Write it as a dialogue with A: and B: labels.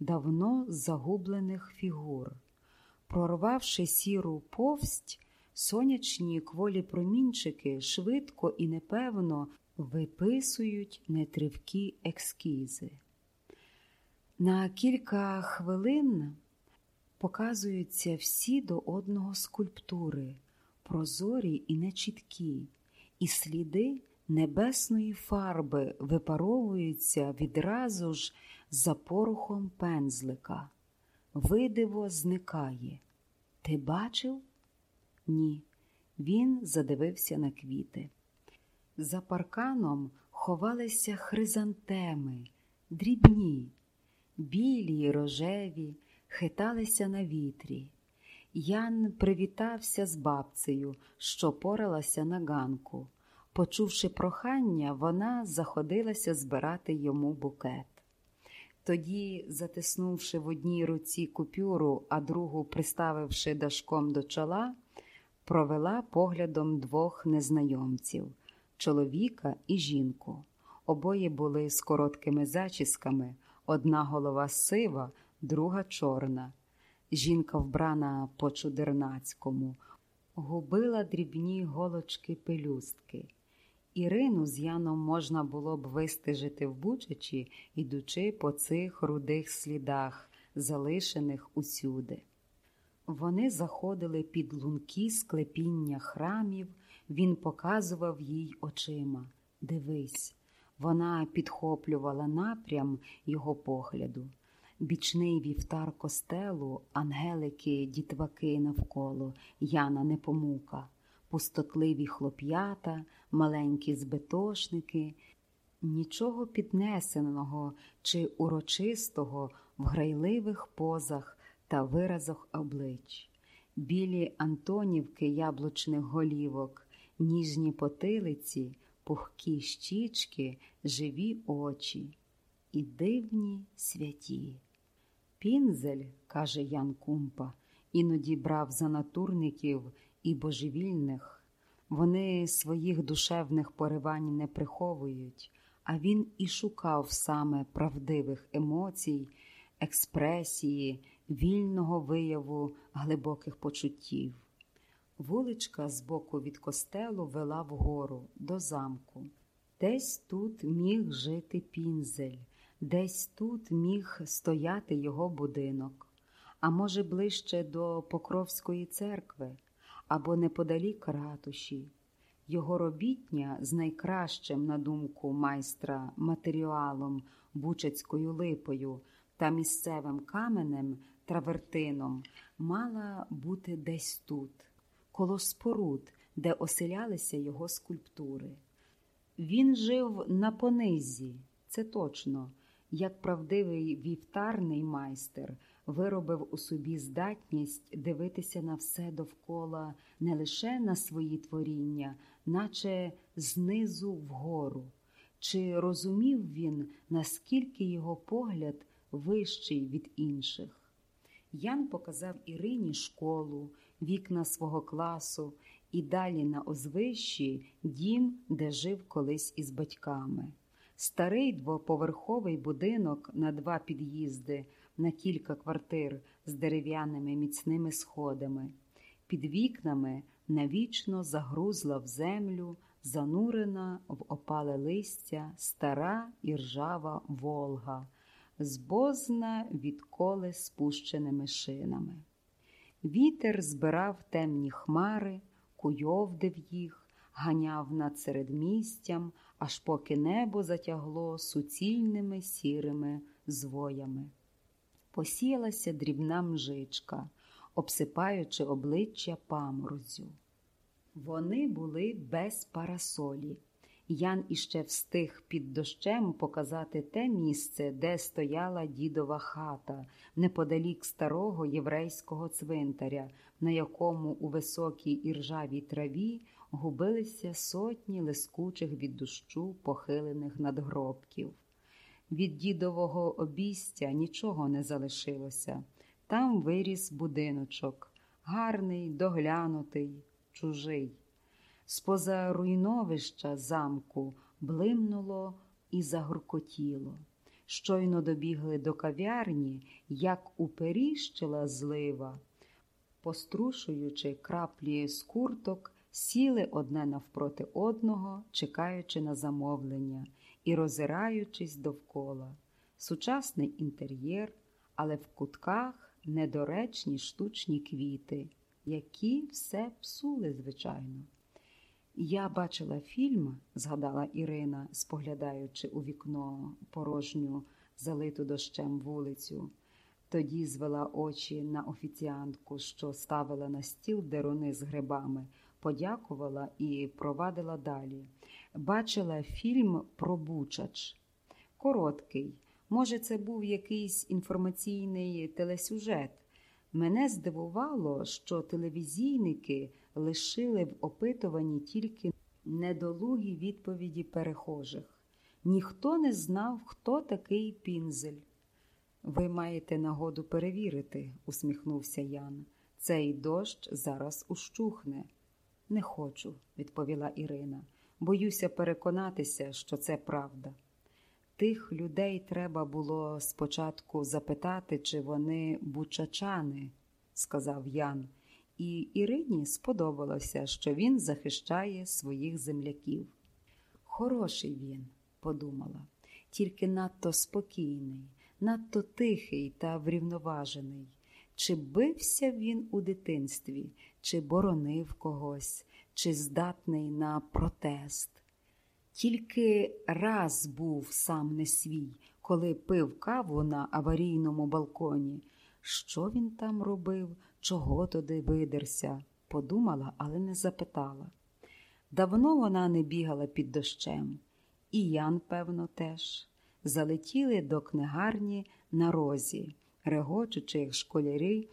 A: давно загублених фігур. Прорвавши сіру повсть, сонячні кволі промінчики швидко і непевно виписують нетривкі ескізи. На кілька хвилин показуються всі до одного скульптури, прозорі і нечіткі, і сліди небесної фарби випаровуються відразу ж за порухом пензлика. Видиво зникає. Ти бачив? Ні. Він задивився на квіти. За парканом ховалися хризантеми, дрібні, білі й рожеві, хиталися на вітрі. Ян привітався з бабцею, що поралася на ганку. Почувши прохання, вона заходилася збирати йому букет. Тоді, затиснувши в одній руці купюру, а другу приставивши дашком до чола, провела поглядом двох незнайомців чоловіка і жінку. Обоє були з короткими зачісками, одна голова сива, друга чорна. Жінка вбрана по чудернацькому, губила дрібні голочки пелюстки. Ірину з Яном можна було б вистежити в Бучачі, ідучи по цих рудих слідах, залишених усюди. Вони заходили під лунки склепіння храмів, він показував їй очима. Дивись, вона підхоплювала напрям його погляду. Бічний вівтар костелу, ангелики, дітваки навколо, Яна Непомука, пустотливі хлоп'ята, маленькі збитошники, нічого піднесеного чи урочистого в грайливих позах та виразах облич, білі антонівки яблучних голівок, ніжні потилиці, пухкі щічки, живі очі і дивні святі. Пінзель, каже Ян Кумпа, іноді брав за натурників і божевільних. Вони своїх душевних поривань не приховують, а він і шукав саме правдивих емоцій, експресії, вільного вияву глибоких почуттів. Вуличка збоку від костелу вела вгору до замку. Десь тут міг жити пінзель, десь тут міг стояти його будинок, а може, ближче до Покровської церкви або неподалік ратуші. Його робітня з найкращим, на думку майстра, матеріалом, бучацькою липою та місцевим каменем травертином мала бути десь тут, коло споруд, де оселялися його скульптури. Він жив на понизі, це точно, як правдивий вівтарний майстер виробив у собі здатність дивитися на все довкола не лише на свої творіння, наче знизу вгору. Чи розумів він, наскільки його погляд вищий від інших? Ян показав Ірині школу, вікна свого класу і далі на озвищі дім, де жив колись із батьками. Старий двоповерховий будинок на два під'їзди, на кілька квартир з дерев'яними міцними сходами. Під вікнами навічно загрузла в землю, занурена в опале листя стара і ржава Волга, збозна відколи спущеними шинами. Вітер збирав темні хмари, куйовдив їх, ганяв над середмістям, аж поки небо затягло суцільними сірими звоями. Посіялася дрібна мжичка, обсипаючи обличчя паморозю. Вони були без парасолі. Ян іще встиг під дощем показати те місце, де стояла дідова хата, неподалік старого єврейського цвинтаря, на якому у високій іржавій траві губилися сотні лискучих від дощу похилених надгробків. Від дідового обійстя нічого не залишилося. Там виріс будиночок, гарний, доглянутий, чужий. Споза руйновища замку блимнуло і загуркотіло. щойно добігли до кав'ярні, як уперіщила злива. Пострушуючи краплі з курток, сіли одне навпроти одного, чекаючи на замовлення і роззираючись довкола. Сучасний інтер'єр, але в кутках недоречні штучні квіти, які все псули, звичайно. Я бачила фільм, згадала Ірина, споглядаючи у вікно порожню, залиту дощем вулицю. Тоді звела очі на офіціантку, що ставила на стіл деруни з грибами, подякувала і провадила далі. Бачила фільм про Бучач. Короткий. Може, це був якийсь інформаційний телесюжет. Мене здивувало, що телевізійники лишили в опитуванні тільки недолугі відповіді перехожих. Ніхто не знав, хто такий пінзель. Ви маєте нагоду перевірити, усміхнувся Ян. Цей дощ зараз ущухне. Не хочу, відповіла Ірина. Боюся переконатися, що це правда. Тих людей треба було спочатку запитати, чи вони бучачани, сказав Ян, і Ірині сподобалося, що він захищає своїх земляків. Хороший він, подумала, тільки надто спокійний, надто тихий та врівноважений. Чи бився він у дитинстві, чи боронив когось, чи здатний на протест. Тільки раз був сам не свій, коли пив каву на аварійному балконі. Що він там робив, чого туди видерся, подумала, але не запитала. Давно вона не бігала під дощем, і Ян, певно, теж. Залетіли до книгарні на розі, регочучи, як школярі,